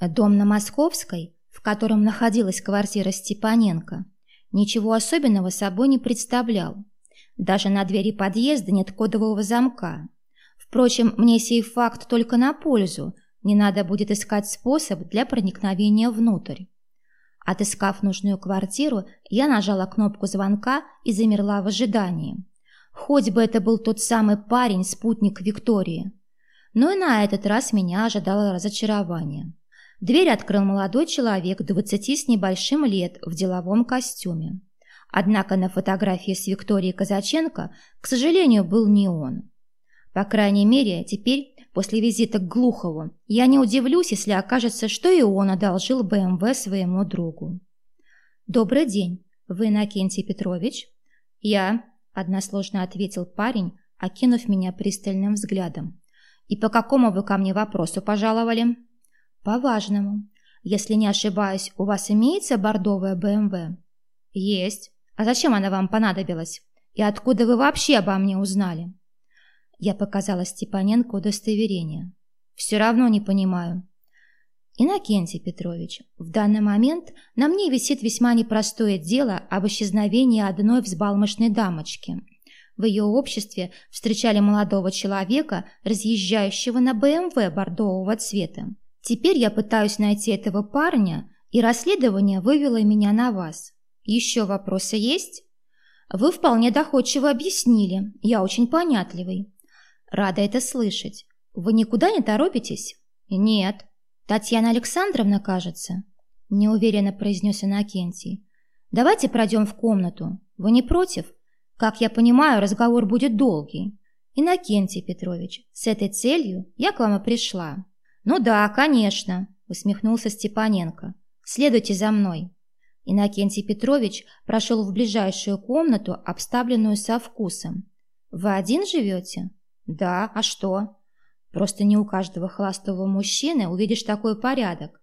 Дом на Московской, в котором находилась квартира Степаненко, ничего особенного собой не представлял. Даже на двери подъезда нет кодового замка. Впрочем, мне сей факт только на пользу, не надо будет искать способ для проникновения внутрь. Отыскав нужную квартиру, я нажала кнопку звонка и замерла в ожидании. Хоть бы это был тот самый парень, спутник Виктории. Но и на этот раз меня ожидало разочарование. Дверь открыл молодой человек, двадцати с небольшим лет, в деловом костюме. Однако на фотографии с Викторией Казаченко, к сожалению, был не он. По крайней мере, теперь, после визита к Глухову, я не удивлюсь, если окажется, что и он одолжил БМВ своему другу. «Добрый день. Вы Иннокентий Петрович?» «Я», – односложно ответил парень, окинув меня пристальным взглядом. «И по какому вы ко мне вопросу пожаловали?» «По важному. Если не ошибаюсь, у вас имеется бордовая БМВ?» «Есть. А зачем она вам понадобилась? И откуда вы вообще обо мне узнали?» Я показала Степаненко удостоверение. «Все равно не понимаю». «Иннокентий Петрович, в данный момент на мне висит весьма непростое дело об исчезновении одной взбалмошной дамочки. В ее обществе встречали молодого человека, разъезжающего на БМВ бордового цвета. Теперь я пытаюсь найти этого парня, и расследование вывело меня на вас. Еще вопросы есть? Вы вполне доходчиво объяснили, я очень понятливый. Рада это слышать. Вы никуда не торопитесь? Нет. Татьяна Александровна, кажется. Неуверенно произнес Иннокентий. Давайте пройдем в комнату. Вы не против? Как я понимаю, разговор будет долгий. Иннокентий Петрович, с этой целью я к вам и пришла. Ну да, конечно, усмехнулся Степаненко. Следуйте за мной. Иннокентий Петрович прошел в ближайшую комнату, обставленную со вкусом. «Вы один живете?» «Да, а что?» «Просто не у каждого холостого мужчины увидишь такой порядок.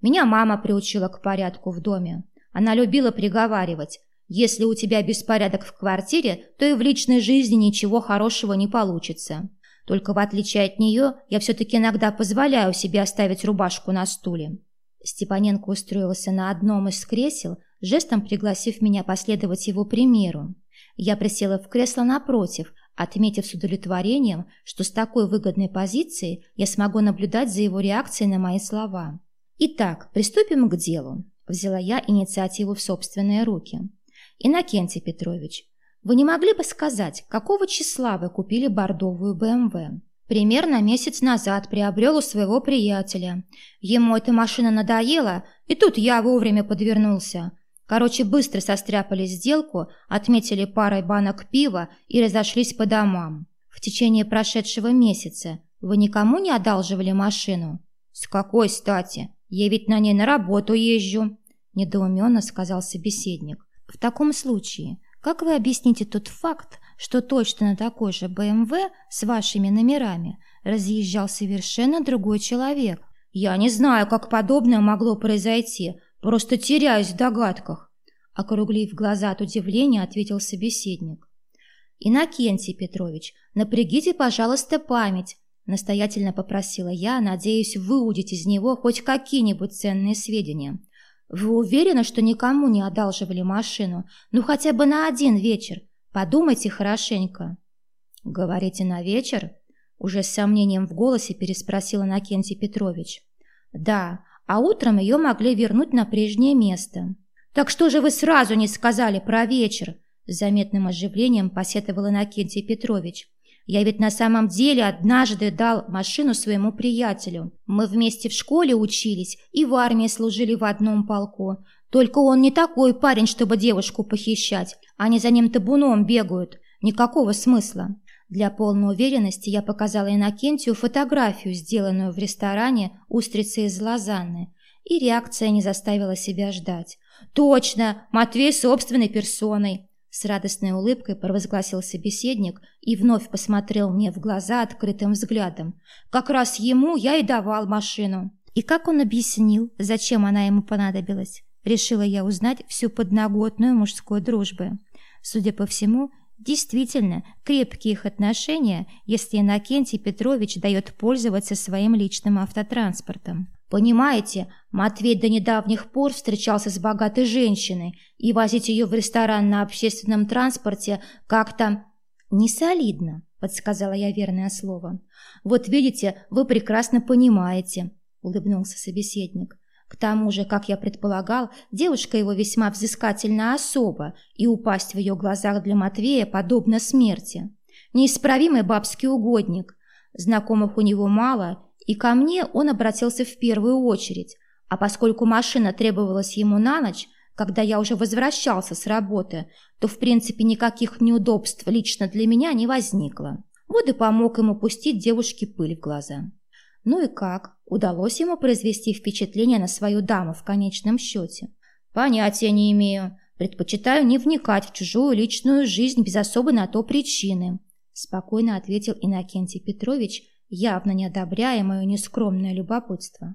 Меня мама приучила к порядку в доме. Она любила приговаривать. Если у тебя беспорядок в квартире, то и в личной жизни ничего хорошего не получится. Только в отличие от нее, я все-таки иногда позволяю себе оставить рубашку на стуле. Степаненко устроился на одном из кресел, жестом пригласив меня последовать его примеру. Я присела в кресло напротив, отметив с удовлетворением, что с такой выгодной позиции я смогу наблюдать за его реакцией на мои слова. «Итак, приступим к делу», – взяла я инициативу в собственные руки. «Иннокентий Петрович, вы не могли бы сказать, какого числа вы купили бордовую БМВ?» Примерно месяц назад приобрел у своего приятеля. Ему эта машина надоела, и тут я вовремя подвернулся. Короче, быстро состряпали сделку, отметили парой банок пива и разошлись по домам. В течение прошедшего месяца вы никому не одалживали машину? С какой стати? Я ведь на ней на работу езжу, недоуменно сказал собеседник. В таком случае, как вы объясните тот факт, что точно на такой же БМВ с вашими номерами разъезжал совершенно другой человек. Я не знаю, как подобное могло произойти, просто теряюсь в догадках. Округлив глаза от удивления, ответил собеседник. «Иннокентий Петрович, напрягите, пожалуйста, память», настоятельно попросила я, надеясь выудить из него хоть какие-нибудь ценные сведения. «Вы уверены, что никому не одалживали машину? Ну, хотя бы на один вечер? Подумайте хорошенько». «Говорите на вечер?» Уже с сомнением в голосе переспросил Иннокентий Петрович. «Да, а утром ее могли вернуть на прежнее место». «Так что же вы сразу не сказали про вечер?» С заметным оживлением посетовал Иннокентий Петрович. «Я ведь на самом деле однажды дал машину своему приятелю. Мы вместе в школе учились и в армии служили в одном полку. Только он не такой парень, чтобы девушку похищать. Они за ним табуном бегают. Никакого смысла. Для полной уверенности я показала Иннокентию фотографию, сделанную в ресторане «Устрицы из Лозанны». И реакция не заставила себя ждать. «Точно! Матвей собственной персоной!» С радостной улыбкой провозгласил собеседник и вновь посмотрел мне в глаза открытым взглядом. «Как раз ему я и давал машину». И как он объяснил, зачем она ему понадобилась? Решила я узнать всю подноготную мужской дружбы. Судя по всему, Действительно, крепкие их отношения, если Иннокентий Петрович дает пользоваться своим личным автотранспортом. Понимаете, Матвей до недавних пор встречался с богатой женщиной, и возить ее в ресторан на общественном транспорте как-то не солидно, подсказала я верное слово. Вот видите, вы прекрасно понимаете, улыбнулся собеседник. К тому же, как я предполагал, девушка его весьма взыскательна особа, и упасть в ее глазах для Матвея подобно смерти. Неисправимый бабский угодник. Знакомых у него мало, и ко мне он обратился в первую очередь. А поскольку машина требовалась ему на ночь, когда я уже возвращался с работы, то в принципе никаких неудобств лично для меня не возникло. Вот и помог ему пустить девушке пыль в глаза. Ну и как? Удалось ему произвести впечатление на свою даму в конечном счете? Понятия не имею. Предпочитаю не вникать в чужую личную жизнь без особой на то причины. Спокойно ответил Иннокентий Петрович, явно не одобряя мое нескромное любопытство.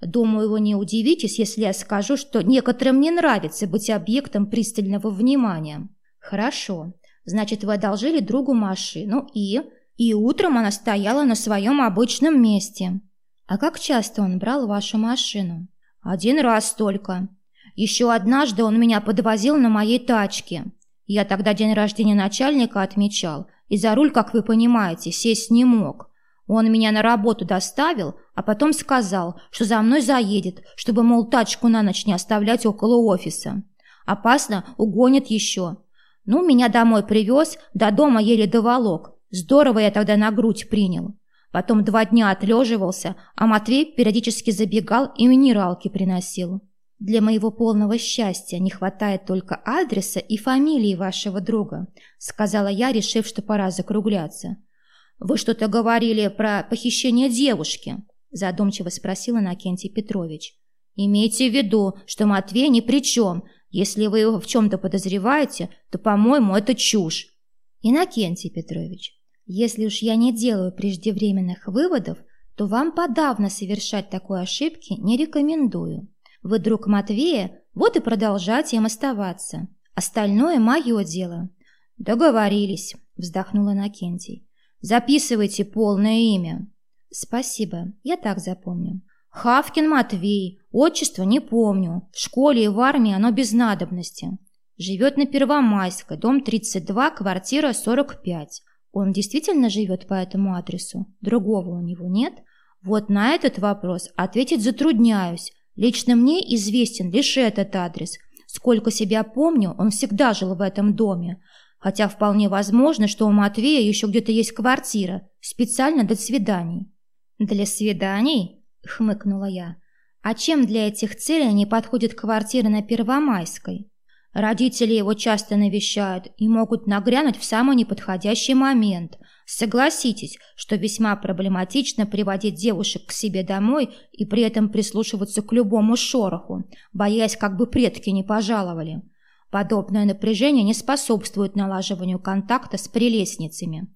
Думаю, вы не удивитесь, если я скажу, что некоторым не нравится быть объектом пристального внимания. Хорошо. Значит, вы одолжили другу машину и... И утром она стояла на своем обычном месте. А как часто он брал вашу машину? Один раз только. Еще однажды он меня подвозил на моей тачке. Я тогда день рождения начальника отмечал, и за руль, как вы понимаете, сесть не мог. Он меня на работу доставил, а потом сказал, что за мной заедет, чтобы, мол, тачку на ночь не оставлять около офиса. Опасно, угонит еще. Ну, меня домой привез, до дома еле доволок. Здорово я тогда на грудь принял. Потом два дня отлеживался, а Матвей периодически забегал и минералки приносил. Для моего полного счастья не хватает только адреса и фамилии вашего друга, сказала я, решив, что пора закругляться. Вы что-то говорили про похищение девушки, задумчиво спросил Иннокентий Петрович. Имейте в виду, что Матвей ни при чем. Если вы его в чем-то подозреваете, то, по-моему, это чушь. Иннокентий Петрович, если уж я не делаю преждевременных выводов, то вам подавно совершать такой ошибки не рекомендую. Вы друг Матвея, вот и продолжайте им оставаться. Остальное мое дело. Договорились, вздохнула Накентий. Записывайте полное имя. Спасибо, я так запомню. Хавкин Матвей, отчество не помню. В школе и в армии оно без надобности. Живет на Первомайской, дом 32, квартира 45. Он действительно живет по этому адресу? Другого у него нет? Вот на этот вопрос ответить затрудняюсь. Лично мне известен лишь этот адрес. Сколько себя помню, он всегда жил в этом доме. Хотя вполне возможно, что у Матвея еще где-то есть квартира, специально для свиданий. «Для свиданий?» – хмыкнула я. «А чем для этих целей не подходит квартира на Первомайской?» Родители его часто навещают и могут нагрянуть в самый неподходящий момент. Согласитесь, что весьма проблематично приводить девушек к себе домой и при этом прислушиваться к любому шороху, боясь, как бы предки не пожаловали. Подобное напряжение не способствует налаживанию контакта с прелестницами.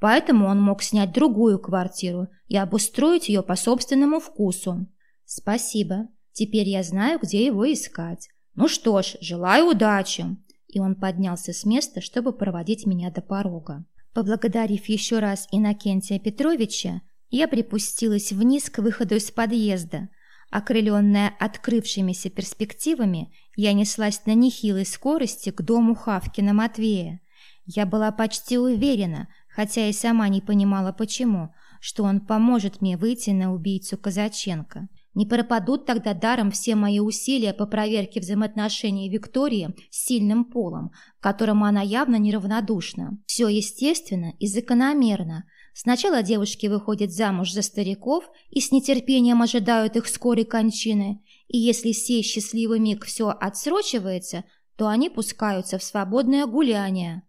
Поэтому он мог снять другую квартиру и обустроить ее по собственному вкусу. Спасибо. Теперь я знаю, где его искать. «Ну что ж, желаю удачи!» И он поднялся с места, чтобы проводить меня до порога. Поблагодарив еще раз Иннокентия Петровича, я припустилась вниз к выходу из подъезда. Окрыленная открывшимися перспективами, я неслась на нехилой скорости к дому Хавкина Матвея. Я была почти уверена, хотя и сама не понимала почему, что он поможет мне выйти на убийцу Казаченко. Не пропадут тогда даром все мои усилия по проверке взаимоотношений Виктории с сильным полом, к которому она явно неравнодушна. Все естественно и закономерно. Сначала девушки выходят замуж за стариков и с нетерпением ожидают их скорой кончины, и если сей счастливый миг все отсрочивается, то они пускаются в свободное гуляние.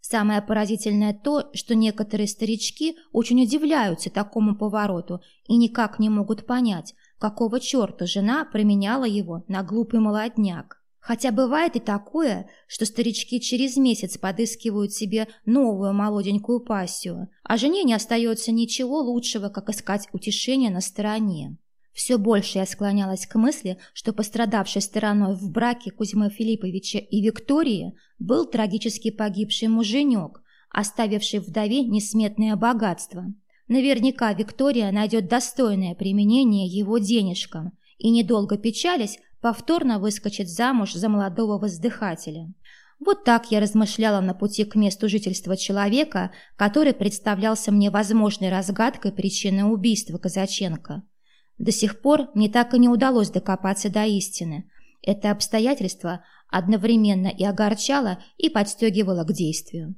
Самое поразительное то, что некоторые старички очень удивляются такому повороту и никак не могут понять, Какого черта жена променяла его на глупый молодняк? Хотя бывает и такое, что старички через месяц подыскивают себе новую молоденькую пассию, а жене не остается ничего лучшего, как искать утешение на стороне. Все больше я склонялась к мысли, что пострадавшей стороной в браке Кузьмы Филипповича и Виктории был трагически погибший муженек, оставивший вдове несметное богатство. Наверняка Виктория найдет достойное применение его денежкам и, недолго печались, повторно выскочит замуж за молодого воздыхателя. Вот так я размышляла на пути к месту жительства человека, который представлялся мне возможной разгадкой причины убийства Казаченко. До сих пор мне так и не удалось докопаться до истины. Это обстоятельство одновременно и огорчало, и подстегивало к действию.